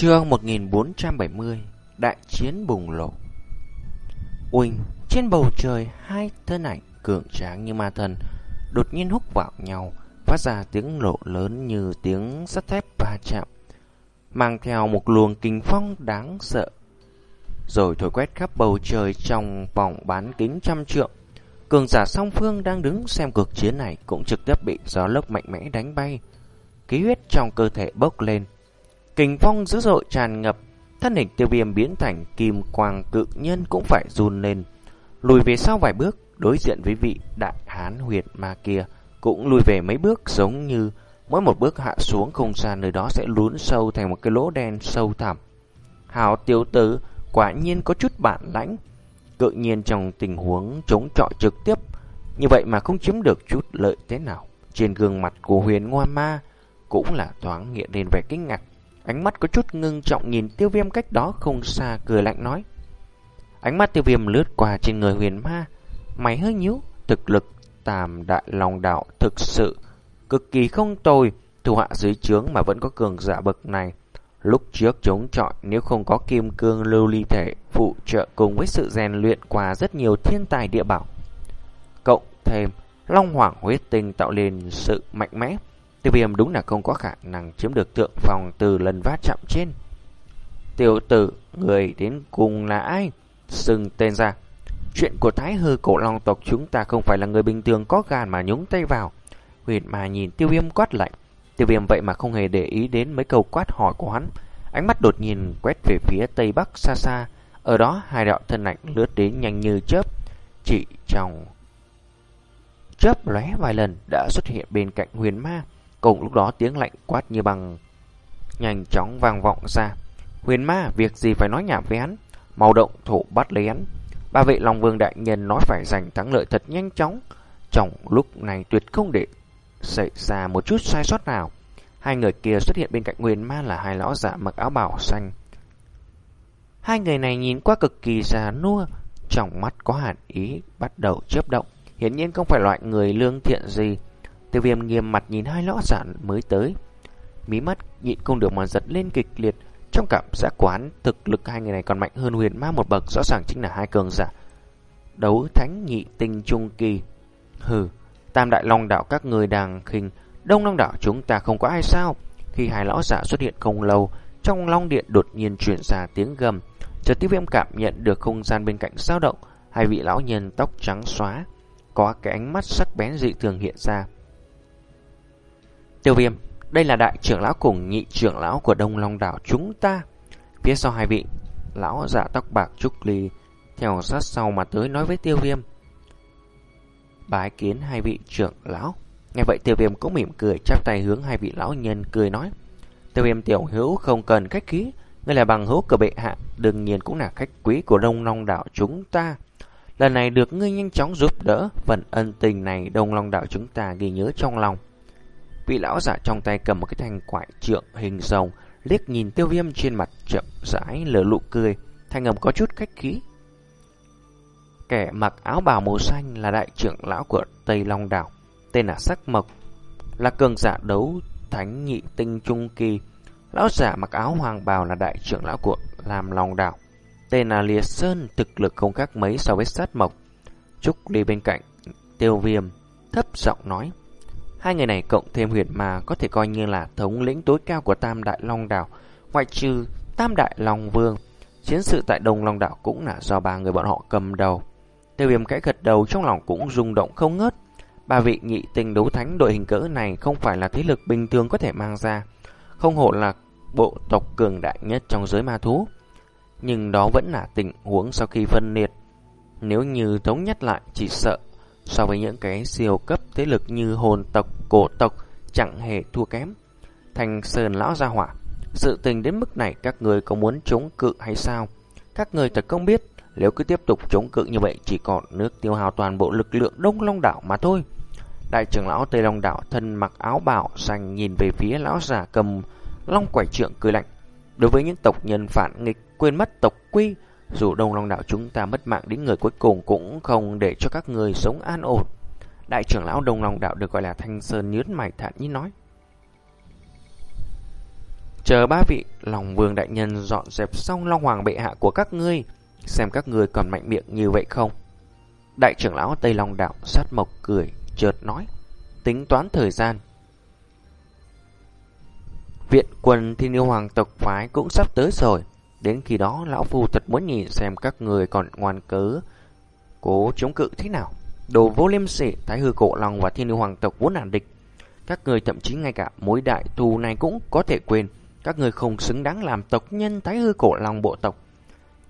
Chương 1470 Đại chiến bùng nổ Uỳnh, trên bầu trời hai thân ảnh cường tráng như ma thần đột nhiên húc vào nhau, phát ra tiếng nổ lớn như tiếng sắt thép va chạm, mang theo một luồng kinh phong đáng sợ. Rồi thổi quét khắp bầu trời trong vòng bán kính trăm trượng. Cường giả song phương đang đứng xem cuộc chiến này cũng trực tiếp bị gió lốc mạnh mẽ đánh bay. Khí huyết trong cơ thể bốc lên, Kình phong dữ dội tràn ngập, thân hình tiêu viêm biến thành kim quang cự nhân cũng phải run lên. Lùi về sau vài bước, đối diện với vị đại hán huyệt ma kia, cũng lùi về mấy bước giống như mỗi một bước hạ xuống không gian nơi đó sẽ lún sâu thành một cái lỗ đen sâu thẳm. Hào tiêu tử quả nhiên có chút bản lãnh, cự nhiên trong tình huống chống chọi trực tiếp, như vậy mà không chiếm được chút lợi thế nào. Trên gương mặt của huyền ngoan ma cũng là thoáng hiện lên vẻ kinh ngạc. Ánh mắt có chút ngưng trọng nhìn tiêu viêm cách đó không xa cười lạnh nói. Ánh mắt tiêu viêm lướt qua trên người huyền ma. Mày hơi nhíu, thực lực tàm đại lòng đạo thực sự cực kỳ không tồi. Thủ hạ dưới trướng mà vẫn có cường giả bậc này. Lúc trước chống chọi nếu không có kim cương lưu ly thể phụ trợ cùng với sự rèn luyện qua rất nhiều thiên tài địa bảo. Cộng thêm Long Hoàng huyết tinh tạo nên sự mạnh mẽ Tiêu viêm đúng là không có khả năng chiếm được tượng phòng từ lần va chạm trên. Tiểu tử, người đến cùng là ai? sừng tên ra. Chuyện của thái hư cổ long tộc chúng ta không phải là người bình thường có gan mà nhúng tay vào. Huyền mà nhìn tiêu viêm quát lạnh. Tiêu viêm vậy mà không hề để ý đến mấy câu quát hỏi của hắn. Ánh mắt đột nhiên quét về phía tây bắc xa xa. Ở đó hai đạo thân ảnh lướt đến nhanh như chớp. Chỉ trong chớp lóe vài lần đã xuất hiện bên cạnh huyền ma. Cùng lúc đó tiếng lạnh quát như bằng nhanh chóng vang vọng ra. Huyền ma, việc gì phải nói nhảm với hắn? Màu động thủ bắt lấy hắn. Ba vị Long Vương Đại Nhân nói phải giành thắng lợi thật nhanh chóng. Trong lúc này tuyệt không để xảy ra một chút sai sót nào. Hai người kia xuất hiện bên cạnh Huyền ma là hai lão giả mặc áo bào xanh. Hai người này nhìn qua cực kỳ già nua, trong mắt có hàn ý bắt đầu chớp động. Hiển nhiên không phải loại người lương thiện gì. Tiêu viêm nghiêm mặt nhìn hai lão giả mới tới. Mí mắt nhịn không được mà giật lên kịch liệt. Trong cảm giác quán, thực lực hai người này còn mạnh hơn huyền ma một bậc, rõ ràng chính là hai cường giả. Đấu thánh nhị tinh trung kỳ. Hừ, tam đại long đạo các người đang khinh, đông long đạo chúng ta không có ai sao. Khi hai lão giả xuất hiện không lâu, trong long điện đột nhiên chuyển ra tiếng gầm. Chợt tiêu viêm cảm nhận được không gian bên cạnh dao động, hai vị lão nhân tóc trắng xóa, có cái ánh mắt sắc bén dị thường hiện ra. Tiêu viêm, đây là đại trưởng lão cùng nhị trưởng lão của Đông Long đảo chúng ta. Phía sau hai vị, lão giả tóc bạc Trúc Ly theo sát sau mà tới nói với tiêu viêm. Bái kiến hai vị trưởng lão. Nghe vậy tiêu viêm cũng mỉm cười chắp tay hướng hai vị lão nhân cười nói. Tiêu viêm tiểu hữu không cần khách khí, ngươi là bằng hữu cờ bệ hạ, đương nhiên cũng là khách quý của Đông Long đảo chúng ta. Lần này được ngươi nhanh chóng giúp đỡ, phần ân tình này Đông Long đảo chúng ta ghi nhớ trong lòng. Vị lão giả trong tay cầm một cái thanh quải trượng hình rồng, liếc nhìn tiêu viêm trên mặt chậm rãi lở lụ cười, thanh âm có chút khách khí. Kẻ mặc áo bào màu xanh là đại trưởng lão của Tây Long Đảo, tên là Sắc Mộc, là cường giả đấu thánh nhị tinh trung kỳ. Lão giả mặc áo hoàng bào là đại trưởng lão của Lam Long Đảo, tên là Liệt Sơn, thực lực không khác mấy so với Sát Mộc. Trúc đi bên cạnh, tiêu viêm, thấp giọng nói. Hai người này cộng thêm huyệt mà có thể coi như là thống lĩnh tối cao của Tam Đại Long Đảo, ngoại trừ Tam Đại Long Vương. Chiến sự tại Đông Long Đảo cũng là do ba người bọn họ cầm đầu. Tiêu viêm cái gật đầu trong lòng cũng rung động không ngớt. Ba vị nhị tình đấu thánh đội hình cỡ này không phải là thế lực bình thường có thể mang ra. Không hổ là bộ tộc cường đại nhất trong giới ma thú. Nhưng đó vẫn là tình huống sau khi phân liệt. Nếu như thống nhất lại chỉ sợ so với những cái siêu cấp thế lực như hồn tộc, cổ tộc chẳng hề thua kém. Thành Sơn lão gia hỏa, sự tình đến mức này các người có muốn chống cự hay sao? Các người thật không biết, nếu cứ tiếp tục chống cự như vậy chỉ còn nước tiêu hao toàn bộ lực lượng Đông Long đảo mà thôi. Đại trưởng lão Tây Long đảo thân mặc áo bảo xanh nhìn về phía lão già cầm long quải trượng cười lạnh. Đối với những tộc nhân phản nghịch quên mất tộc quy, dù Đông Long Đạo chúng ta mất mạng đến người cuối cùng cũng không để cho các người sống an ổn. Đại trưởng lão Đông Long Đạo được gọi là Thanh Sơn nhớn mày thản nhiên nói. Chờ ba vị lòng vương đại nhân dọn dẹp xong long hoàng bệ hạ của các ngươi, xem các ngươi còn mạnh miệng như vậy không. Đại trưởng lão Tây Long Đạo sát mộc cười, chợt nói, tính toán thời gian. Viện quân thiên yêu hoàng tộc phái cũng sắp tới rồi. Đến khi đó, lão phu thật muốn nhìn xem các người còn ngoan cớ, cố chống cự thế nào. Đồ vô liêm sỉ, thái hư cổ lòng và thiên lưu hoàng tộc vốn nản địch. Các người thậm chí ngay cả mối đại thù này cũng có thể quên. Các người không xứng đáng làm tộc nhân thái hư cổ lòng bộ tộc.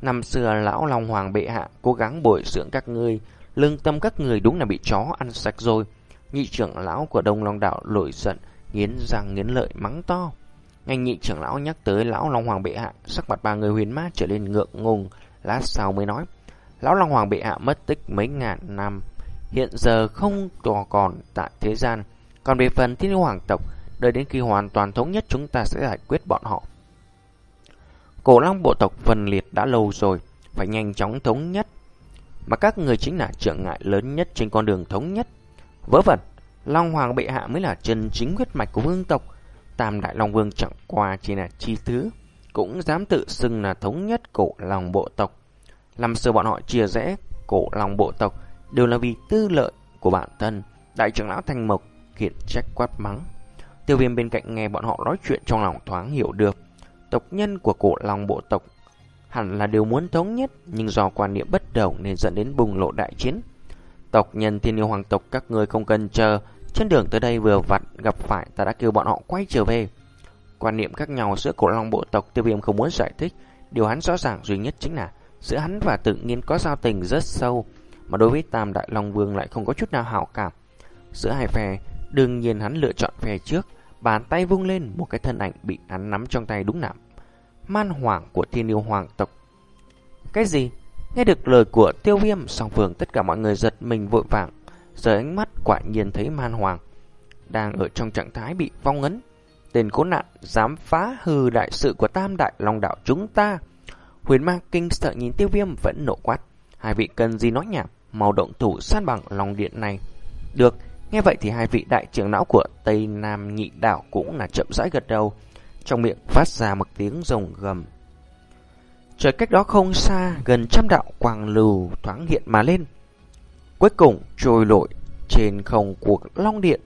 Năm xưa lão Long Hoàng bệ hạ cố gắng bồi dưỡng các ngươi, lương tâm các người đúng là bị chó ăn sạch rồi. Nhị trưởng lão của Đông Long Đạo nổi giận, nghiến răng nghiến lợi mắng to. Ngành nhị trưởng lão nhắc tới lão Long Hoàng bệ hạ, sắc mặt ba người huyền ma trở lên ngượng ngùng, lát sau mới nói. Lão Long Hoàng bệ hạ mất tích mấy ngàn năm, hiện giờ không còn tại thế gian. Còn về phần thiên hoàng tộc, đợi đến khi hoàn toàn thống nhất chúng ta sẽ giải quyết bọn họ. Cổ long bộ tộc phân liệt đã lâu rồi, phải nhanh chóng thống nhất. Mà các người chính là trở ngại lớn nhất trên con đường thống nhất. Vớ vẩn, Long Hoàng bệ hạ mới là chân chính huyết mạch của vương tộc. Tam Đại Long Vương chẳng qua chỉ là chi thứ, cũng dám tự xưng là thống nhất cổ lòng bộ tộc. Làm sao bọn họ chia rẽ cổ lòng bộ tộc đều là vì tư lợi của bản thân. Đại trưởng lão Thanh Mộc khiển trách quát mắng. Tiêu viêm bên cạnh nghe bọn họ nói chuyện trong lòng thoáng hiểu được. Tộc nhân của cổ lòng bộ tộc hẳn là đều muốn thống nhất, nhưng do quan niệm bất đồng nên dẫn đến bùng lộ đại chiến. Tộc nhân thiên yêu hoàng tộc các người không cần chờ, trên đường tới đây vừa vặn gặp phải ta đã kêu bọn họ quay trở về. Quan niệm khác nhau giữa cổ long bộ tộc tiêu viêm không muốn giải thích, điều hắn rõ ràng duy nhất chính là giữa hắn và tự nhiên có giao tình rất sâu, mà đối với Tam Đại Long Vương lại không có chút nào hảo cảm. Giữa hai phe, đương nhiên hắn lựa chọn phe trước, bàn tay vung lên một cái thân ảnh bị hắn nắm trong tay đúng nạm. Man hoàng của thiên yêu hoàng tộc. Cái gì? Nghe được lời của tiêu viêm, song phường tất cả mọi người giật mình vội vàng. Giờ ánh mắt quả nhiên thấy man hoàng đang ở trong trạng thái bị vong ấn. Tên cố nạn dám phá hư đại sự của tam đại long đạo chúng ta. Huyền ma kinh sợ nhìn tiêu viêm vẫn nộ quát. Hai vị cần gì nói nhảm, màu động thủ san bằng lòng điện này. Được, nghe vậy thì hai vị đại trưởng lão của Tây Nam nhị đảo cũng là chậm rãi gật đầu. Trong miệng phát ra một tiếng rồng gầm. Trời cách đó không xa, gần trăm đạo quang lù thoáng hiện mà lên. Cuối cùng trôi lội trên không cuộc Long Điện.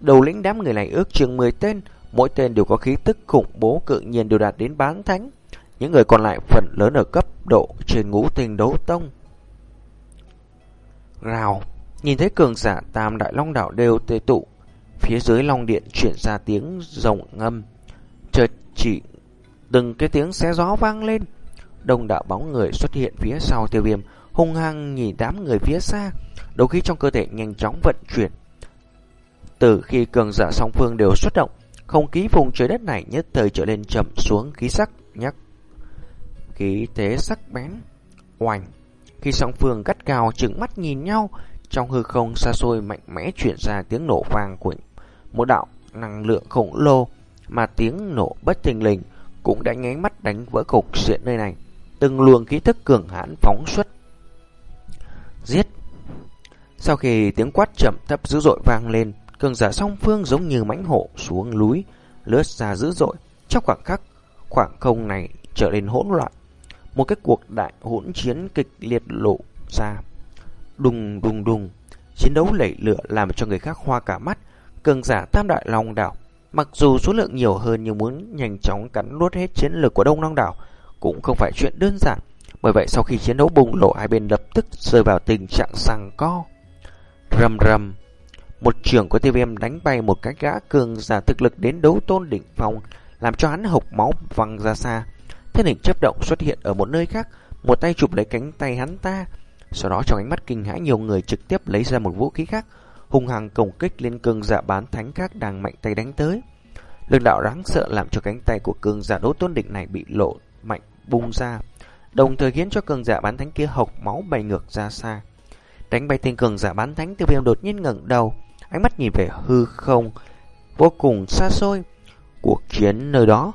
Đầu lĩnh đám người này ước chừng 10 tên, mỗi tên đều có khí tức khủng bố cự nhiên đều đạt đến bán thánh. Những người còn lại phần lớn ở cấp độ trên ngũ tình đấu tông. Rào, nhìn thấy cường giả tam đại long đảo đều tề tụ. Phía dưới long điện chuyển ra tiếng rồng ngâm. Chợt chỉ từng cái tiếng xé gió vang lên. Đông đạo bóng người xuất hiện phía sau tiêu viêm, hung hăng nhìn đám người phía xa, đấu khí trong cơ thể nhanh chóng vận chuyển. Từ khi cường giả song phương đều xuất động, không khí vùng trời đất này nhất thời trở lên chậm xuống khí sắc nhắc. Khí thế sắc bén, oành. Khi song phương gắt gào trừng mắt nhìn nhau, trong hư không xa xôi mạnh mẽ chuyển ra tiếng nổ vang của một đạo năng lượng khổng lồ, mà tiếng nổ bất thình lình cũng đã nháy mắt đánh vỡ cục diện nơi này. Từng luồng khí thức cường hãn phóng xuất Giết! Sau khi tiếng quát chậm thấp dữ dội vang lên, cường giả song phương giống như mãnh hổ xuống núi, lướt ra dữ dội. Trong khoảng khắc, khoảng không này trở nên hỗn loạn. Một cái cuộc đại hỗn chiến kịch liệt lộ ra. Đùng đùng đùng, chiến đấu lẩy lửa làm cho người khác hoa cả mắt. Cường giả tam đại long đảo, mặc dù số lượng nhiều hơn nhưng muốn nhanh chóng cắn nuốt hết chiến lược của Đông Long đảo cũng không phải chuyện đơn giản. Bởi vậy sau khi chiến đấu bùng lộ hai bên lập tức rơi vào tình trạng sằng co. Rầm rầm. Một trưởng của TVM đánh bay một cái gã cường giả thực lực đến đấu tôn đỉnh phong, làm cho hắn hộc máu văng ra xa. Thân hình chấp động xuất hiện ở một nơi khác, một tay chụp lấy cánh tay hắn ta. Sau đó trong ánh mắt kinh hãi nhiều người trực tiếp lấy ra một vũ khí khác, hung hăng công kích lên cường giả bán thánh khác đang mạnh tay đánh tới. Lực đạo đáng sợ làm cho cánh tay của cường giả đấu tôn đỉnh này bị lộ mạnh bung ra đồng thời khiến cho cường giả bán thánh kia hộc máu bay ngược ra xa. Đánh bay tên cường giả bán thánh tiêu viêm đột nhiên ngẩng đầu, ánh mắt nhìn về hư không, vô cùng xa xôi. Cuộc chiến nơi đó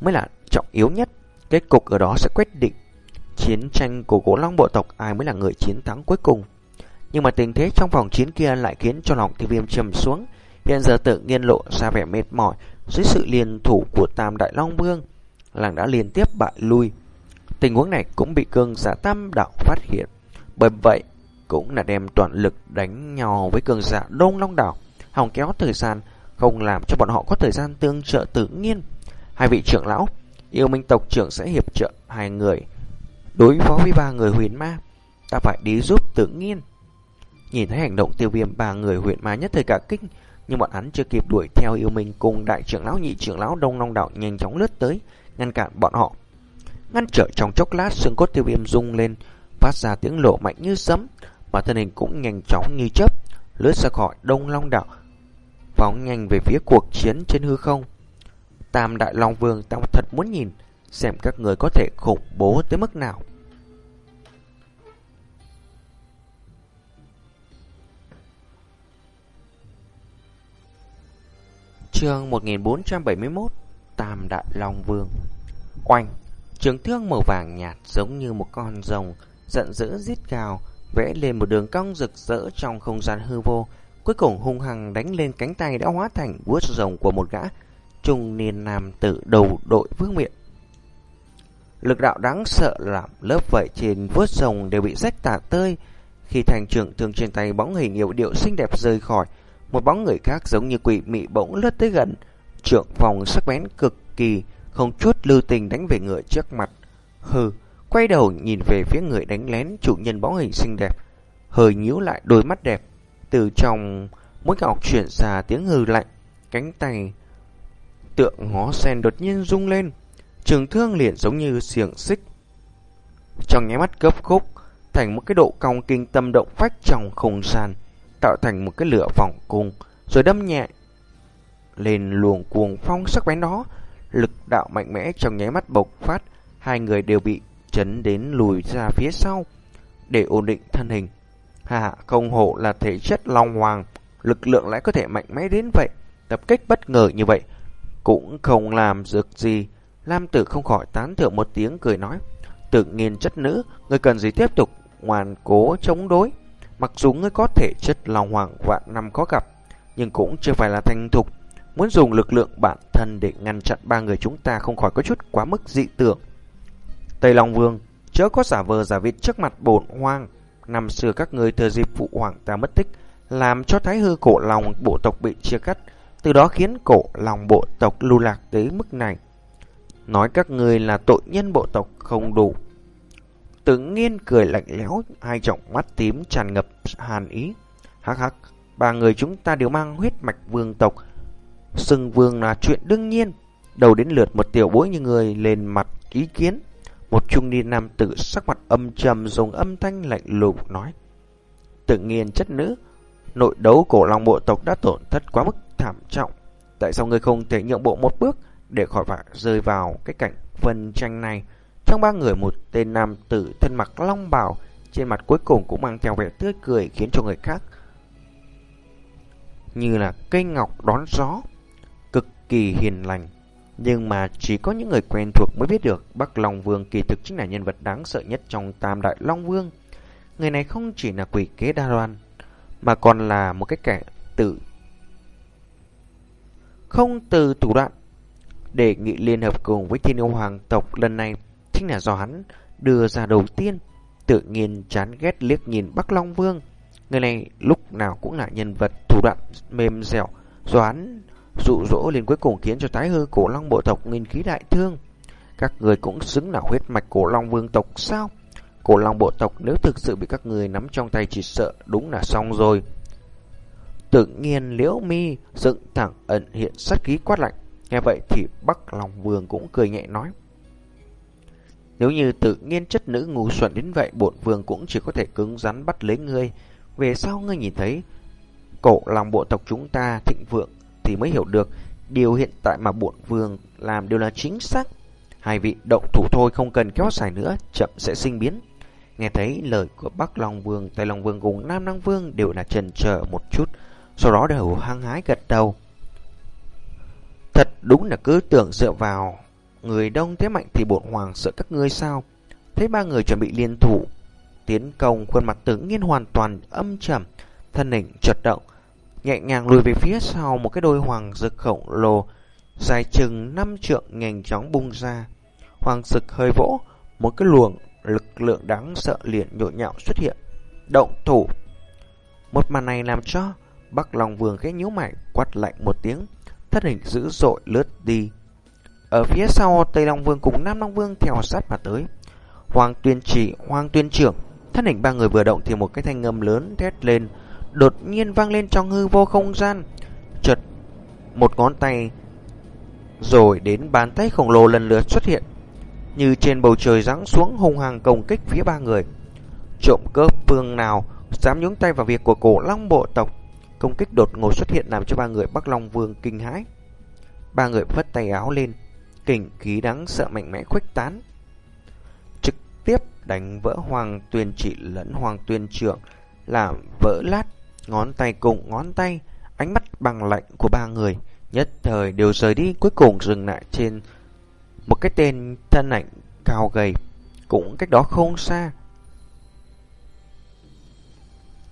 mới là trọng yếu nhất, kết cục ở đó sẽ quyết định chiến tranh của cổ long bộ tộc ai mới là người chiến thắng cuối cùng. Nhưng mà tình thế trong vòng chiến kia lại khiến cho lòng tiêu viêm trầm xuống, hiện giờ tự nhiên lộ ra vẻ mệt mỏi, dưới sự liên thủ của Tam Đại Long Vương, làng đã liên tiếp bại lui. Tình huống này cũng bị cương giả Tam Đạo phát hiện. Bởi vậy, cũng là đem toàn lực đánh nhau với cường giả Đông Long Đảo, hòng kéo thời gian, không làm cho bọn họ có thời gian tương trợ tự nhiên. Hai vị trưởng lão, yêu minh tộc trưởng sẽ hiệp trợ hai người đối phó với ba người huyền ma. Ta phải đi giúp tự nhiên. Nhìn thấy hành động tiêu viêm ba người huyền ma nhất thời cả kinh, nhưng bọn hắn chưa kịp đuổi theo yêu minh cùng đại trưởng lão nhị trưởng lão Đông Long Đạo nhanh chóng lướt tới, ngăn cản bọn họ. Ngăn trở trong chốc lát xương cốt tiêu viêm rung lên, phát ra tiếng lộ mạnh như sấm, mà thân hình cũng nhanh chóng như chớp, lướt ra khỏi Đông Long Đạo, phóng nhanh về phía cuộc chiến trên hư không. Tam Đại Long Vương tao thật muốn nhìn xem các người có thể khủng bố tới mức nào. Chương 1471 Tam Đại Long Vương Oanh Trường thương màu vàng nhạt giống như một con rồng Giận dữ rít gào Vẽ lên một đường cong rực rỡ trong không gian hư vô. Cuối cùng hung hăng đánh lên cánh tay đã hóa thành vuốt rồng của một gã Trung niên nam tử đầu đội vương miện. Lực đạo đáng sợ làm lớp vảy trên vuốt rồng đều bị rách tả tơi. Khi thành trưởng thương trên tay bóng hình hiệu điệu xinh đẹp rơi khỏi một bóng người khác giống như quỷ mị bỗng lướt tới gần, trượng phòng sắc bén cực kỳ, không chút lưu tình đánh về người trước mặt. Hừ, quay đầu nhìn về phía người đánh lén chủ nhân bóng hình xinh đẹp, hơi nhíu lại đôi mắt đẹp. Từ trong mũi ngọc chuyển ra tiếng hừ lạnh, cánh tay tượng ngó sen đột nhiên rung lên, trường thương liền giống như xiềng xích. Trong nháy mắt cấp khúc, thành một cái độ cong kinh tâm động phách trong không gian tạo thành một cái lửa vòng cung, rồi đâm nhẹ lên luồng cuồng phong sắc bén đó. Lực đạo mạnh mẽ trong nháy mắt bộc phát, hai người đều bị chấn đến lùi ra phía sau để ổn định thân hình. Hà không hộ là thể chất long hoàng, lực lượng lại có thể mạnh mẽ đến vậy, tập kích bất ngờ như vậy cũng không làm được gì. Lam tử không khỏi tán thưởng một tiếng cười nói, tự nhiên chất nữ, người cần gì tiếp tục ngoan cố chống đối. Mặc dù ngươi có thể chất lòng hoàng vạn năm có gặp, nhưng cũng chưa phải là thành thục. Muốn dùng lực lượng bản thân để ngăn chặn ba người chúng ta không khỏi có chút quá mức dị tưởng. Tây Long Vương, chớ có giả vờ giả vịt trước mặt bổn hoang. Năm xưa các người thừa dịp phụ hoàng ta mất tích, làm cho thái hư cổ lòng bộ tộc bị chia cắt, từ đó khiến cổ lòng bộ tộc lưu lạc tới mức này. Nói các người là tội nhân bộ tộc không đủ Tử nhiên cười lạnh lẽo, hai trọng mắt tím tràn ngập hàn ý. Hắc hắc, ba người chúng ta đều mang huyết mạch vương tộc. Sừng vương là chuyện đương nhiên. Đầu đến lượt một tiểu bối như người lên mặt ý kiến. Một trung niên nam tử sắc mặt âm trầm dùng âm thanh lạnh lùng nói. Tự nhiên chất nữ, nội đấu cổ long bộ tộc đã tổn thất quá mức thảm trọng. Tại sao người không thể nhượng bộ một bước để khỏi phải rơi vào cái cảnh phân tranh này? Trong ba người một tên nam tử thân mặc long bào, trên mặt cuối cùng cũng mang theo vẻ tươi cười khiến cho người khác như là cây ngọc đón gió, kỳ hiền lành. Nhưng mà chỉ có những người quen thuộc mới biết được Bắc Long Vương kỳ thực chính là nhân vật đáng sợ nhất trong Tam Đại Long Vương. Người này không chỉ là quỷ kế đa đoan, mà còn là một cái kẻ tự không từ thủ đoạn đề nghị liên hợp cùng với thiên yêu hoàng tộc lần này chính là do hắn đưa ra đầu tiên. Tự nhiên chán ghét liếc nhìn Bắc Long Vương. Người này lúc nào cũng là nhân vật thủ đoạn mềm dẻo, do hắn dụ dỗ liền cuối cùng khiến cho tái hư cổ long bộ tộc nghìn khí đại thương. Các người cũng xứng là huyết mạch cổ long vương tộc sao? Cổ long bộ tộc nếu thực sự bị các người nắm trong tay chỉ sợ đúng là xong rồi. Tự nhiên liễu mi dựng thẳng ẩn hiện sát khí quát lạnh. Nghe vậy thì Bắc Long Vương cũng cười nhẹ nói. Nếu như tự nhiên chất nữ ngu xuẩn đến vậy, bổn vương cũng chỉ có thể cứng rắn bắt lấy ngươi. Về sau ngươi nhìn thấy cổ lòng bộ tộc chúng ta thịnh vượng thì mới hiểu được điều hiện tại mà bổn vương làm đều là chính xác. Hai vị động thủ thôi không cần kéo dài nữa, chậm sẽ sinh biến. Nghe thấy lời của Bắc Long Vương, Tây Long Vương cùng Nam Năng Vương đều là trần chờ một chút, sau đó đều hăng hái gật đầu. Thật đúng là cứ tưởng dựa vào người đông thế mạnh thì bổn hoàng sợ các ngươi sao? Thấy ba người chuẩn bị liên thủ, tiến công khuôn mặt tướng nhiên hoàn toàn âm trầm, thân hình chật động, nhẹ nhàng lùi về phía sau một cái đôi hoàng rực khổng lồ, dài chừng năm trượng nhanh chóng bung ra. Hoàng dực hơi vỗ, một cái luồng lực lượng đáng sợ liền nhộn nhạo xuất hiện. Động thủ! Một màn này làm cho Bắc Long Vương khẽ nhíu mày quát lạnh một tiếng, thân hình dữ dội lướt đi. Ở phía sau Tây Long Vương cùng Nam Long Vương theo sát mà tới. Hoàng Tuyên Chỉ, Hoàng Tuyên Trưởng, thân hình ba người vừa động thì một cái thanh âm lớn thét lên, đột nhiên vang lên trong hư vô không gian. Chợt một ngón tay rồi đến bàn tay khổng lồ lần lượt xuất hiện, như trên bầu trời giáng xuống hung hăng công kích phía ba người. Trộm cướp vương nào dám nhúng tay vào việc của cổ long bộ tộc, công kích đột ngột xuất hiện làm cho ba người Bắc Long Vương kinh hãi. Ba người vất tay áo lên, kình khí đáng sợ mạnh mẽ khuếch tán. Trực tiếp đánh vỡ Hoàng Tuyên Trị lẫn Hoàng Tuyên Trưởng, làm vỡ lát ngón tay cùng ngón tay, ánh mắt bằng lạnh của ba người nhất thời đều rời đi cuối cùng dừng lại trên một cái tên thân ảnh cao gầy, cũng cách đó không xa.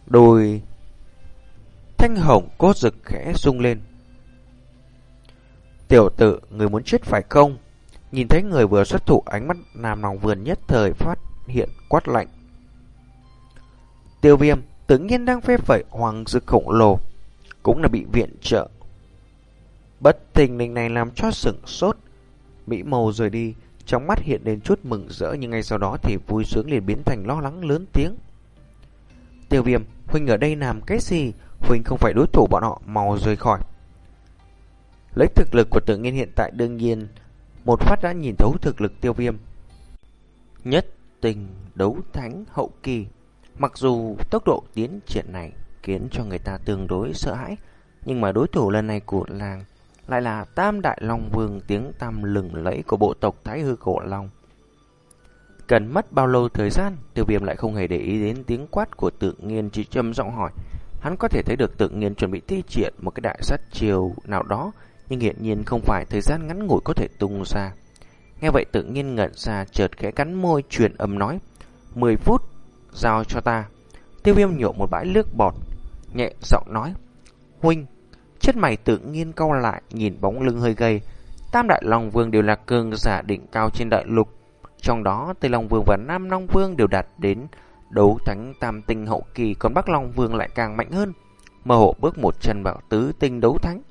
Đôi thanh hồng cốt rực khẽ rung lên. Tiểu tử, người muốn chết phải không? Nhìn thấy người vừa xuất thủ ánh mắt nam lòng vườn nhất thời phát hiện quát lạnh. Tiêu viêm tự nhiên đang phê phẩy hoàng dực khổng lồ, cũng là bị viện trợ. Bất tình lình này làm cho sửng sốt, Mỹ màu rời đi, trong mắt hiện lên chút mừng rỡ nhưng ngay sau đó thì vui sướng liền biến thành lo lắng lớn tiếng. Tiêu viêm, Huynh ở đây làm cái gì? Huynh không phải đối thủ bọn họ, mau rời khỏi. Lấy thực lực của tự nhiên hiện tại đương nhiên, một phát đã nhìn thấu thực lực tiêu viêm. Nhất tình đấu thánh hậu kỳ. Mặc dù tốc độ tiến triển này khiến cho người ta tương đối sợ hãi, nhưng mà đối thủ lần này của làng lại là Tam Đại Long Vương tiếng tam lừng lẫy của bộ tộc Thái Hư Cổ Long. Cần mất bao lâu thời gian, tiêu viêm lại không hề để ý đến tiếng quát của tự nhiên chỉ châm giọng hỏi. Hắn có thể thấy được tự nhiên chuẩn bị thi triển một cái đại sát chiều nào đó, nhưng hiện nhiên không phải thời gian ngắn ngủi có thể tung ra. Nghe vậy tự nhiên ngẩn ra chợt khẽ cắn môi truyền âm nói. 10 phút, giao cho ta. Tiêu viêm nhổ một bãi nước bọt, nhẹ giọng nói. Huynh, Chất mày tự nhiên cau lại, nhìn bóng lưng hơi gầy. Tam Đại Long Vương đều là cường giả đỉnh cao trên đại lục. Trong đó, Tây Long Vương và Nam Long Vương đều đạt đến đấu thánh tam tinh hậu kỳ, còn Bắc Long Vương lại càng mạnh hơn. Mơ hộ bước một chân vào tứ tinh đấu thánh.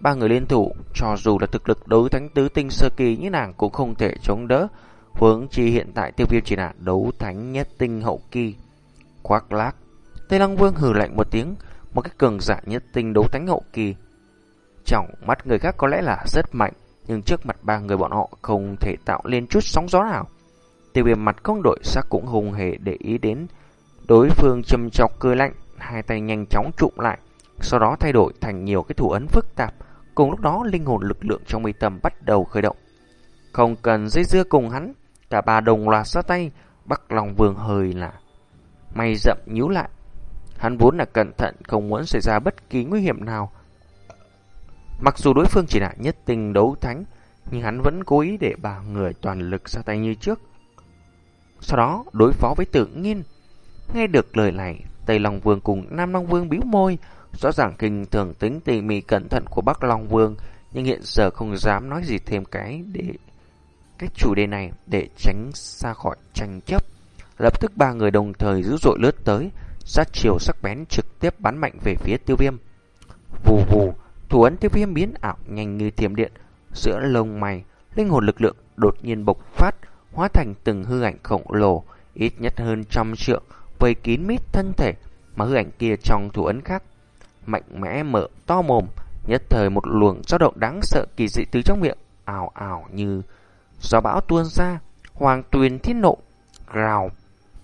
Ba người liên thủ, cho dù là thực lực đấu thánh tứ tinh sơ kỳ như nàng cũng không thể chống đỡ. Hướng chi hiện tại tiêu viêm chỉ là đấu thánh nhất tinh hậu kỳ. Khoác lác. Tây lăng Vương hừ lạnh một tiếng, một cái cường giả nhất tinh đấu thánh hậu kỳ. Trong mắt người khác có lẽ là rất mạnh, nhưng trước mặt ba người bọn họ không thể tạo lên chút sóng gió nào. Tiêu viêm mặt không đổi sắc cũng hùng hề để ý đến đối phương châm chọc cười lạnh, hai tay nhanh chóng trụm lại, sau đó thay đổi thành nhiều cái thủ ấn phức tạp. Cùng lúc đó linh hồn lực lượng trong mi tâm bắt đầu khởi động. Không cần dây dưa cùng hắn, cả ba đồng loạt ra tay, Bắc Long Vương hơi là mày rậm nhíu lại, Hắn vốn là cẩn thận, không muốn xảy ra bất kỳ nguy hiểm nào. Mặc dù đối phương chỉ là nhất tình đấu thánh, nhưng hắn vẫn cố ý để ba người toàn lực ra tay như trước. Sau đó, đối phó với tự nhiên. Nghe được lời này, Tây Long Vương cùng Nam Long Vương bĩu môi, rõ ràng kinh thường tính tỉ mỉ cẩn thận của Bắc Long Vương, nhưng hiện giờ không dám nói gì thêm cái để cái chủ đề này để tránh xa khỏi tranh chấp. Lập tức ba người đồng thời dữ dội lướt tới, sát chiều sắc bén trực tiếp bắn mạnh về phía tiêu viêm. Vù vù, thủ ấn tiêu viêm biến ảo nhanh như thiểm điện, giữa lông mày, linh hồn lực lượng đột nhiên bộc phát, hóa thành từng hư ảnh khổng lồ, ít nhất hơn trăm trượng, vây kín mít thân thể, mà hư ảnh kia trong thủ ấn khác. Mạnh mẽ mở to mồm, nhất thời một luồng dao động đáng sợ kỳ dị từ trong miệng, ảo ảo như gió bão tuôn ra, hoàng tuyền thiên nộ, gào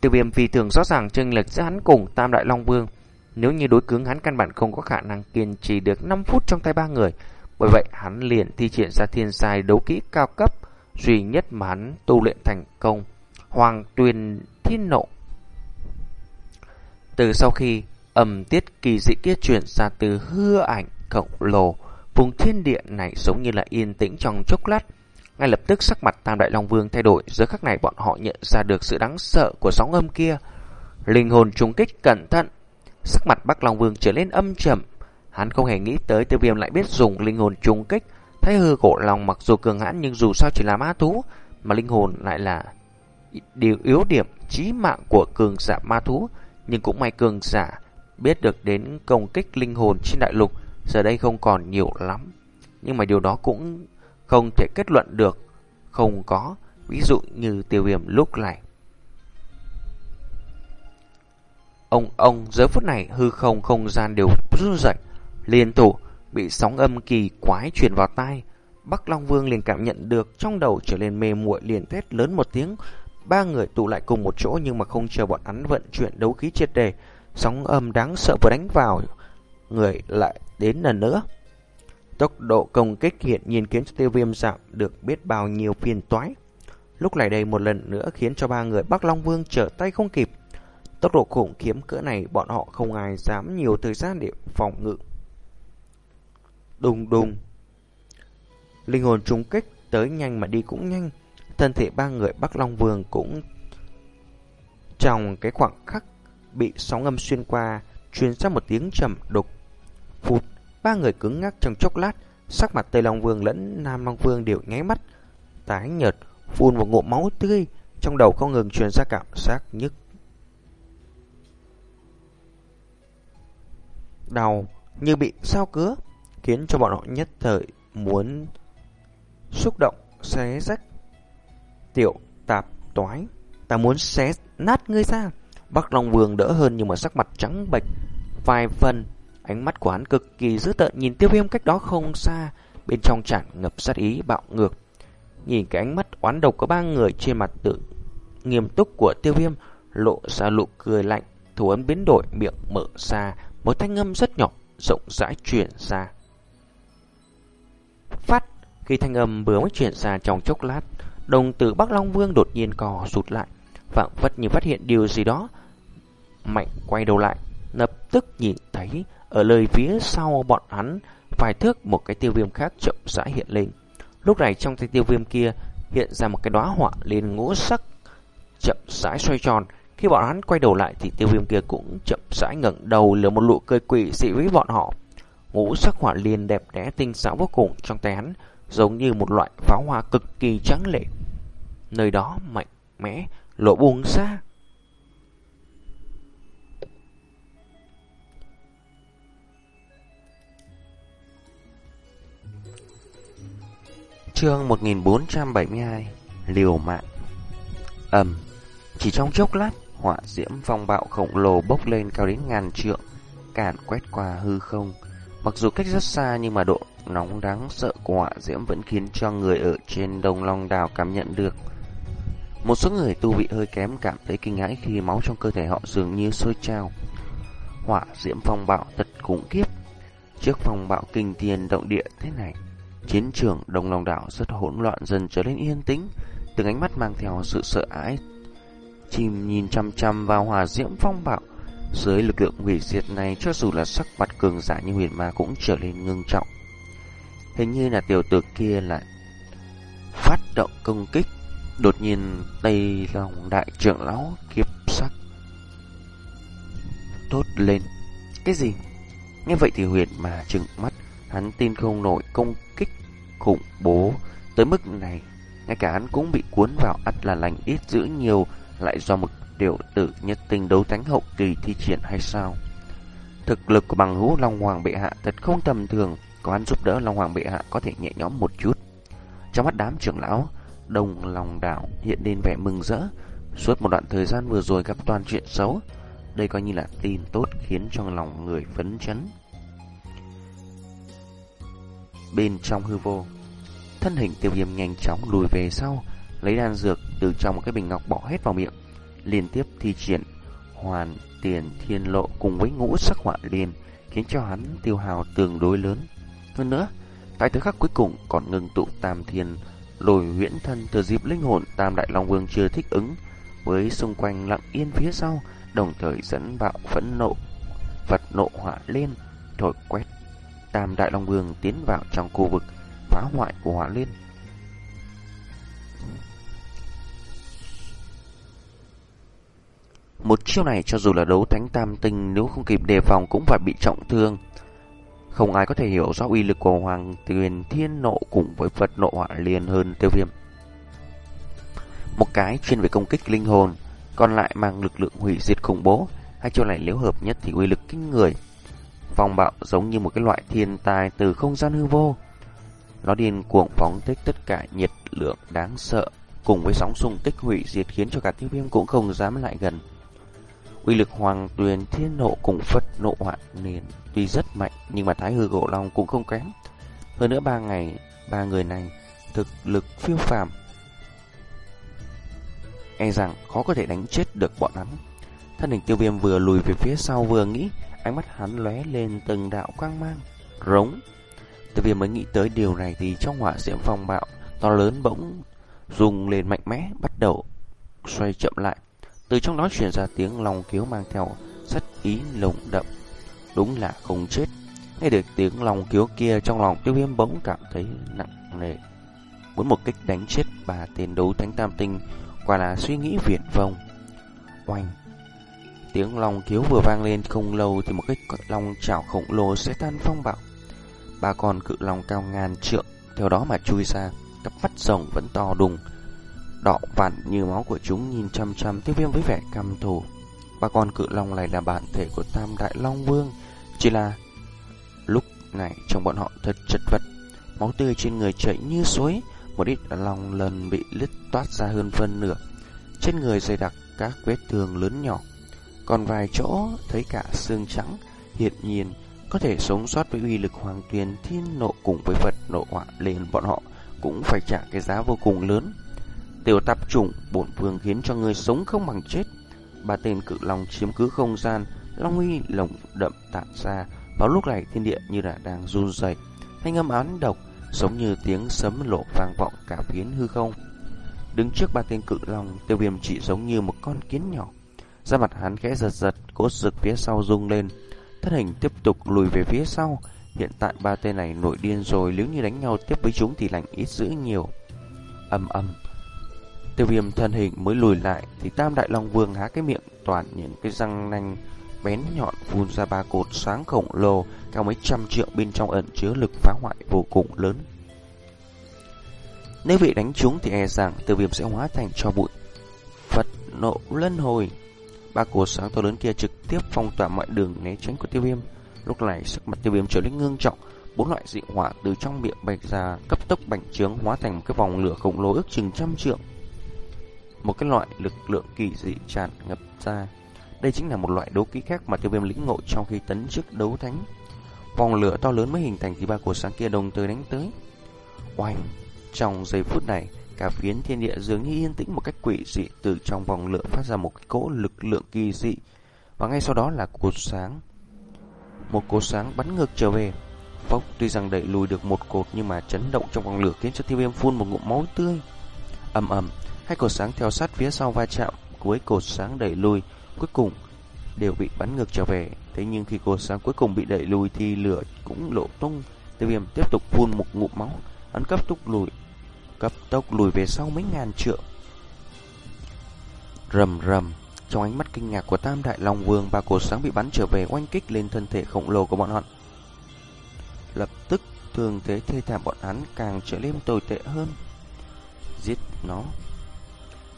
Tiêu viêm phi thường rõ ràng chênh lệch giữa hắn cùng Tam Đại Long Vương. Nếu như đối cứng hắn căn bản không có khả năng kiên trì được 5 phút trong tay ba người. Bởi vậy hắn liền thi triển ra thiên sai đấu kỹ cao cấp duy nhất mà hắn tu luyện thành công. Hoàng Tuyền Thiên Nộ Từ sau khi ẩm tiết kỳ dị kia chuyển ra từ hư ảnh khổng lồ, vùng thiên địa này giống như là yên tĩnh trong chốc lát. Ngay lập tức sắc mặt Tam Đại Long Vương thay đổi, giữa khắc này bọn họ nhận ra được sự đáng sợ của sóng âm kia. Linh hồn trùng kích cẩn thận, sắc mặt Bắc Long Vương trở lên âm trầm. Hắn không hề nghĩ tới tiêu viêm lại biết dùng linh hồn trùng kích, Thái hư cổ lòng mặc dù cường hãn nhưng dù sao chỉ là ma thú, mà linh hồn lại là điều yếu điểm chí mạng của cường giả ma thú, nhưng cũng may cường giả biết được đến công kích linh hồn trên đại lục giờ đây không còn nhiều lắm. Nhưng mà điều đó cũng không thể kết luận được không có, ví dụ như tiêu viêm lúc này. Ông ông giờ phút này hư không không gian đều run rẩy, liên tục bị sóng âm kỳ quái truyền vào tai. Bắc Long Vương liền cảm nhận được trong đầu trở lên mê muội liền thét lớn một tiếng. Ba người tụ lại cùng một chỗ nhưng mà không chờ bọn hắn vận chuyển đấu khí triệt đề. Sóng âm đáng sợ vừa đánh vào người lại đến lần nữa. Tốc độ công kích hiện nhiên khiến cho tiêu viêm giảm được biết bao nhiêu phiền toái. Lúc này đây một lần nữa khiến cho ba người Bắc Long Vương trở tay không kịp. Tốc độ khủng khiếm cỡ này bọn họ không ai dám nhiều thời gian để phòng ngự. Đùng đùng. Linh hồn trúng kích tới nhanh mà đi cũng nhanh. Thân thể ba người Bắc Long Vương cũng trong cái khoảng khắc bị sóng âm xuyên qua, truyền ra một tiếng trầm đục. Phụt, ba người cứng ngắc trong chốc lát, sắc mặt Tây Long Vương lẫn Nam Long Vương đều nháy mắt, tái nhợt, phun một ngụm máu tươi, trong đầu không ngừng truyền ra cảm giác nhức. Đau như bị sao cứa, khiến cho bọn họ nhất thời muốn xúc động xé rách. Tiểu tạp toái, ta muốn xé nát ngươi ra. Bắc Long Vương đỡ hơn nhưng mà sắc mặt trắng bệch, vài phần, ánh mắt của hắn cực kỳ dữ tợn nhìn tiêu viêm cách đó không xa, bên trong tràn ngập sát ý bạo ngược. Nhìn cái ánh mắt oán độc của ba người trên mặt tự nghiêm túc của tiêu viêm, lộ ra nụ cười lạnh, thủ ấn biến đổi miệng mở ra, một thanh âm rất nhỏ, rộng rãi truyền ra. Phát, khi thanh âm vừa mới chuyển ra trong chốc lát, đồng tử Bắc Long Vương đột nhiên cò rụt lại, phảng phất như phát hiện điều gì đó. Mạnh quay đầu lại, lập tức nhìn thấy ở lời phía sau bọn hắn vài thước một cái tiêu viêm khác chậm rãi hiện lên. Lúc này trong tay tiêu viêm kia hiện ra một cái đóa họa lên ngũ sắc chậm rãi xoay tròn. Khi bọn hắn quay đầu lại thì tiêu viêm kia cũng chậm rãi ngẩng đầu lửa một nụ cười quỷ dị với bọn họ. Ngũ sắc hỏa liền đẹp đẽ tinh xảo vô cùng trong tay hắn, giống như một loại pháo hoa cực kỳ trắng lệ. Nơi đó mạnh mẽ lộ buông xa. Chương 1472 Liều mạng Ẩm Chỉ trong chốc lát Họa diễm phong bạo khổng lồ bốc lên cao đến ngàn trượng Cản quét qua hư không Mặc dù cách rất xa nhưng mà độ nóng đáng sợ của họa diễm vẫn khiến cho người ở trên Đông Long Đảo cảm nhận được. Một số người tu vị hơi kém cảm thấy kinh hãi khi máu trong cơ thể họ dường như sôi trào. Họa diễm phong bạo thật khủng khiếp. Trước phong bạo kinh thiên động địa thế này, chiến trường Đông Long Đảo rất hỗn loạn dần trở nên yên tĩnh, từng ánh mắt mang theo sự sợ hãi. Chìm nhìn chăm chăm vào hòa diễm phong bạo, dưới lực lượng hủy diệt này cho dù là sắc mặt cường giả như huyền ma cũng trở nên ngưng trọng. Hình như là tiểu tử kia lại phát động công kích. Đột nhiên tay lòng đại trưởng lão kiếp sắc tốt lên. Cái gì? Nghe vậy thì huyền mà trừng mắt, hắn tin không nổi công kích khủng bố tới mức này. Ngay cả hắn cũng bị cuốn vào ắt là lành ít giữ nhiều lại do một điều tử nhất tinh đấu thánh hậu kỳ thi triển hay sao? Thực lực của bằng hữu Long Hoàng bệ hạ thật không tầm thường, có hắn giúp đỡ Long Hoàng bệ hạ có thể nhẹ nhõm một chút. Trong mắt đám trưởng lão, đồng lòng đảo hiện lên vẻ mừng rỡ. Suốt một đoạn thời gian vừa rồi gặp toàn chuyện xấu, đây coi như là tin tốt khiến cho lòng người phấn chấn. Bên trong hư vô, thân hình tiêu viêm nhanh chóng lùi về sau, lấy đan dược từ trong một cái bình ngọc bỏ hết vào miệng, liên tiếp thi triển hoàn tiền thiên lộ cùng với ngũ sắc họa liên, khiến cho hắn tiêu hào tương đối lớn. Hơn nữa, tại thời khắc cuối cùng còn ngừng tụ tam thiên lồi huyễn thân từ dịp linh hồn tam đại long vương chưa thích ứng với xung quanh lặng yên phía sau, đồng thời dẫn bạo phẫn nộ, vật nộ hỏa lên, thổi quét. Tam đại long vương tiến vào trong khu vực phá hoại của hỏa liên. Một chiêu này cho dù là đấu thánh tam tinh nếu không kịp đề phòng cũng phải bị trọng thương. Không ai có thể hiểu rõ uy lực của Hoàng Tuyền Thiên Nộ cùng với Phật Nộ Hỏa liên hơn tiêu viêm. Một cái chuyên về công kích linh hồn, còn lại mang lực lượng hủy diệt khủng bố, hai chiêu này nếu hợp nhất thì uy lực kinh người. Phong bạo giống như một cái loại thiên tài từ không gian hư vô. Nó điên cuồng phóng thích tất cả nhiệt lượng đáng sợ, cùng với sóng xung tích hủy diệt khiến cho cả tiêu viêm cũng không dám lại gần. Uy lực hoàng tuyền thiên nộ cùng phất nộ hoạn liền tuy rất mạnh nhưng mà thái hư gỗ long cũng không kém. Hơn nữa ba ngày, ba người này thực lực phiêu phàm. E rằng khó có thể đánh chết được bọn hắn. Thân hình tiêu viêm vừa lùi về phía sau vừa nghĩ, ánh mắt hắn lóe lên từng đạo quang mang. Rống. từ vì mới nghĩ tới điều này thì trong hỏa diễm phong bạo, to lớn bỗng dùng lên mạnh mẽ, bắt đầu xoay chậm lại. Từ trong đó truyền ra tiếng lòng kiếu mang theo rất ý lồng đậm. Đúng là không chết. Nghe được tiếng lòng kiếu kia trong lòng tiêu viêm bỗng cảm thấy nặng nề. Muốn một kích đánh chết bà tiền đấu thánh tam tinh, quả là suy nghĩ viển vông. Oanh! Tiếng lòng khiếu vừa vang lên không lâu thì một cái long chảo khổng lồ sẽ tan phong bạo. Ba con cự long cao ngàn trượng theo đó mà chui ra, cặp mắt rồng vẫn to đùng đỏ vằn như máu của chúng nhìn chăm chăm tiêu viêm với vẻ căm thù. Ba con cự long này là bản thể của Tam Đại Long Vương, chỉ là lúc này trong bọn họ thật chật vật, máu tươi trên người chảy như suối, một ít long lần bị lít toát ra hơn phân nửa. Trên người dày đặc các vết thương lớn nhỏ, còn vài chỗ thấy cả xương trắng, hiện nhiên có thể sống sót với uy lực hoàng tuyền thiên nộ cùng với vật nộ họa lên bọn họ cũng phải trả cái giá vô cùng lớn. Tiểu tạp chủng bổn vương khiến cho người sống không bằng chết. Ba tên cự long chiếm cứ không gian, long uy lồng đậm tản ra. Vào lúc này thiên địa như là đang run rẩy, thanh âm án độc giống như tiếng sấm lộ vang vọng cả phiến hư không. Đứng trước ba tên cự long, tiêu viêm chỉ giống như một con kiến nhỏ. Ra mặt hắn khẽ giật giật, cốt rực phía sau rung lên. Thân hình tiếp tục lùi về phía sau. Hiện tại ba tên này nổi điên rồi, nếu như đánh nhau tiếp với chúng thì lành ít dữ nhiều. Âm âm, Tiêu viêm thân hình mới lùi lại thì Tam Đại Long Vương há cái miệng toàn những cái răng nanh bén nhọn phun ra ba cột sáng khổng lồ cao mấy trăm triệu bên trong ẩn chứa lực phá hoại vô cùng lớn. Nếu bị đánh trúng thì e rằng tiêu viêm sẽ hóa thành cho bụi. Phật nộ lân hồi. Ba cột sáng to lớn kia trực tiếp phong tỏa mọi đường né tránh của tiêu viêm. Lúc này sắc mặt tiêu viêm trở nên ngưng trọng. Bốn loại dị hỏa từ trong miệng bạch ra cấp tốc bành trướng hóa thành một cái vòng lửa khổng lồ ước chừng trăm trượng một cái loại lực lượng kỳ dị tràn ngập ra. Đây chính là một loại đấu kỹ khác mà tiêu viêm lĩnh ngộ trong khi tấn chức đấu thánh. Vòng lửa to lớn mới hình thành thì ba cổ sáng kia đồng thời đánh tới. Oanh! Trong giây phút này, cả phiến thiên địa dường như yên tĩnh một cách quỷ dị từ trong vòng lửa phát ra một cái cỗ lực lượng kỳ dị. Và ngay sau đó là cột sáng. Một cột sáng bắn ngược trở về. Phốc tuy rằng đẩy lùi được một cột nhưng mà chấn động trong vòng lửa khiến cho tiêu viêm phun một ngụm máu tươi. ầm ầm Hai cột sáng theo sát phía sau va chạm cuối cột sáng đẩy lùi, cuối cùng đều bị bắn ngược trở về. Thế nhưng khi cột sáng cuối cùng bị đẩy lùi thì lửa cũng lộ tung. Tiêu viêm tiếp tục phun một ngụm máu, ấn cấp túc lùi, cấp tốc lùi về sau mấy ngàn trượng. Rầm rầm, trong ánh mắt kinh ngạc của Tam Đại Long Vương, ba cột sáng bị bắn trở về oanh kích lên thân thể khổng lồ của bọn họ. Lập tức, thường thế thê thảm bọn hắn càng trở nên tồi tệ hơn. Giết nó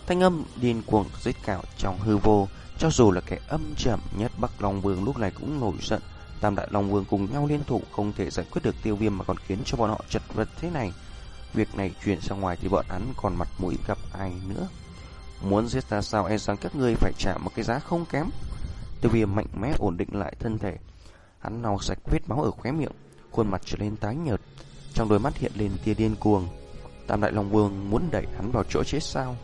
Thanh âm điên cuồng giết cào trong hư vô, cho dù là kẻ âm trầm nhất Bắc Long Vương lúc này cũng nổi giận. Tam Đại Long Vương cùng nhau liên thủ không thể giải quyết được tiêu viêm mà còn khiến cho bọn họ chật vật thế này. Việc này chuyển ra ngoài thì bọn hắn còn mặt mũi gặp ai nữa. Muốn giết ta sao e rằng các ngươi phải trả một cái giá không kém. Tiêu viêm mạnh mẽ ổn định lại thân thể. Hắn nào sạch vết máu ở khóe miệng, khuôn mặt trở lên tái nhợt. Trong đôi mắt hiện lên tia điên cuồng. Tam Đại Long Vương muốn đẩy hắn vào chỗ chết sao?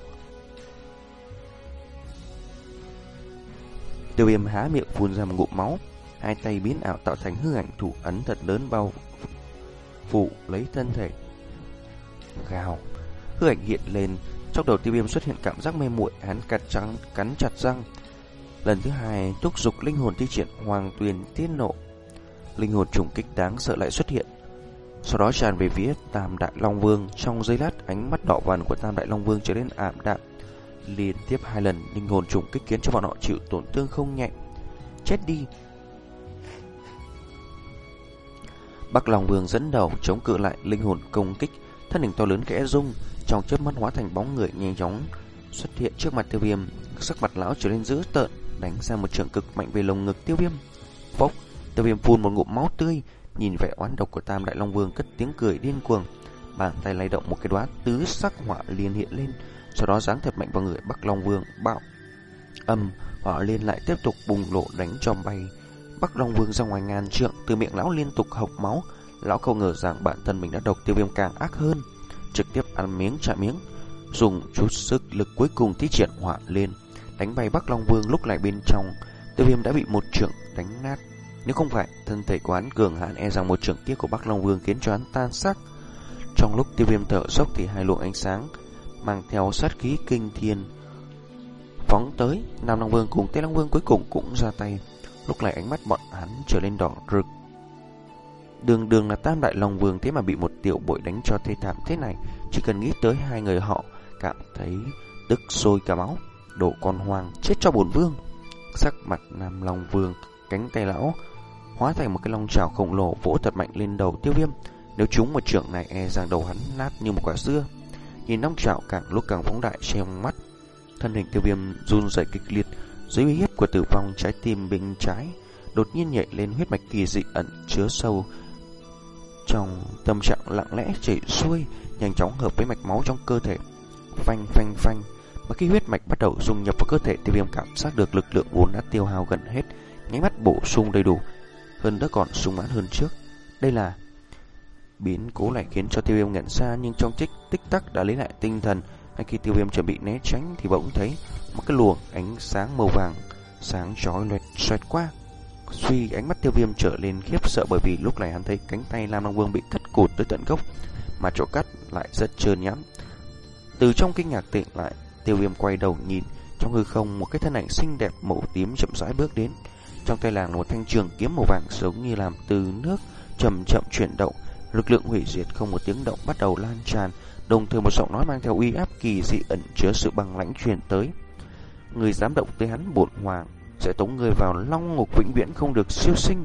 Tiêu viêm há miệng phun ra một ngụm máu, hai tay biến ảo tạo thành hư ảnh thủ ấn thật lớn bao phủ lấy thân thể. Gào, hư ảnh hiện lên, trong đầu tiêu viêm xuất hiện cảm giác mê muội, hắn cắn trắng cắn chặt răng. Lần thứ hai, thúc dục linh hồn thi triển hoàng tuyền tiết nộ. Linh hồn trùng kích đáng sợ lại xuất hiện. Sau đó tràn về phía Tam Đại Long Vương, trong giây lát ánh mắt đỏ vằn của Tam Đại Long Vương trở nên ảm đạm, liên tiếp hai lần linh hồn trùng kích khiến cho bọn họ chịu tổn thương không nhẹ. Chết đi! Bắc Long Vương dẫn đầu chống cự lại linh hồn công kích, thân hình to lớn khẽ rung, trong chớp mắt hóa thành bóng người nhanh chóng xuất hiện trước mặt Tiêu Viêm, sắc mặt lão trở nên dữ tợn, đánh ra một trường cực mạnh về lồng ngực Tiêu Viêm. Phốc, Tiêu Viêm phun một ngụm máu tươi, nhìn vẻ oán độc của Tam Đại Long Vương cất tiếng cười điên cuồng, bàn tay lay động một cái đóa tứ sắc hỏa liên hiện lên, sau đó giáng thật mạnh vào người Bắc Long Vương bạo. Âm, hỏa liên lại tiếp tục bùng nổ đánh tròn bay. Bắc Long Vương ra ngoài ngàn trượng, từ miệng lão liên tục hộc máu, lão không ngờ rằng bản thân mình đã độc tiêu viêm càng ác hơn, trực tiếp ăn miếng trả miếng, dùng chút sức lực cuối cùng thi triển hỏa lên, đánh bay Bắc Long Vương lúc lại bên trong, tiêu viêm đã bị một trưởng đánh nát. Nếu không phải thân thể của hắn cường hãn e rằng một trưởng kia của Bắc Long Vương khiến cho hắn tan xác. Trong lúc tiêu viêm thở sốc thì hai luồng ánh sáng mang theo sát khí kinh thiên phóng tới, Nam Long Vương cùng Tây Long Vương cuối cùng cũng ra tay. Lúc này ánh mắt bọn hắn trở lên đỏ rực. Đường đường là Tam Đại Long Vương thế mà bị một tiểu bội đánh cho thê thảm thế này, chỉ cần nghĩ tới hai người họ cảm thấy tức sôi cả máu, đổ con hoàng chết cho bổn vương. Sắc mặt Nam Long Vương, cánh tay lão hóa thành một cái long trào khổng lồ vỗ thật mạnh lên đầu Tiêu Viêm. Nếu chúng một trượng này e rằng đầu hắn nát như một quả dưa. Nhìn long trào càng lúc càng phóng đại trong mắt, thân hình Tiêu Viêm run rẩy kịch liệt dưới uy hiếp của tử vong trái tim bên trái đột nhiên nhảy lên huyết mạch kỳ dị ẩn chứa sâu trong tâm trạng lặng lẽ chảy xuôi, nhanh chóng hợp với mạch máu trong cơ thể. Phanh phanh phanh. Mà khi huyết mạch bắt đầu dung nhập vào cơ thể tiêu viêm cảm giác được lực lượng vốn đã tiêu hao gần hết, nháy mắt bổ sung đầy đủ. Hơn nữa còn sung mãn hơn trước. Đây là biến cố lại khiến cho tiêu viêm ngẩn ra, nhưng trong tích tích tắc đã lấy lại tinh thần. Ngay khi tiêu viêm chuẩn bị né tránh thì bỗng thấy một cái luồng ánh sáng màu vàng, sáng chói loẹt xoẹt qua. Suy ánh mắt tiêu viêm trở lên khiếp sợ bởi vì lúc này hắn thấy cánh tay Lam Long Vương bị cắt cụt tới tận gốc, mà chỗ cắt lại rất trơn nhẵn. Từ trong kinh ngạc tỉnh lại, tiêu viêm quay đầu nhìn, trong hư không một cái thân ảnh xinh đẹp màu tím chậm rãi bước đến. Trong tay làng một thanh trường kiếm màu vàng giống như làm từ nước chậm chậm chuyển động, lực lượng hủy diệt không một tiếng động bắt đầu lan tràn, đồng thời một giọng nói mang theo uy áp kỳ dị ẩn chứa sự băng lãnh truyền tới. Người dám động tới hắn bổn hoàng sẽ tống người vào long ngục vĩnh viễn không được siêu sinh.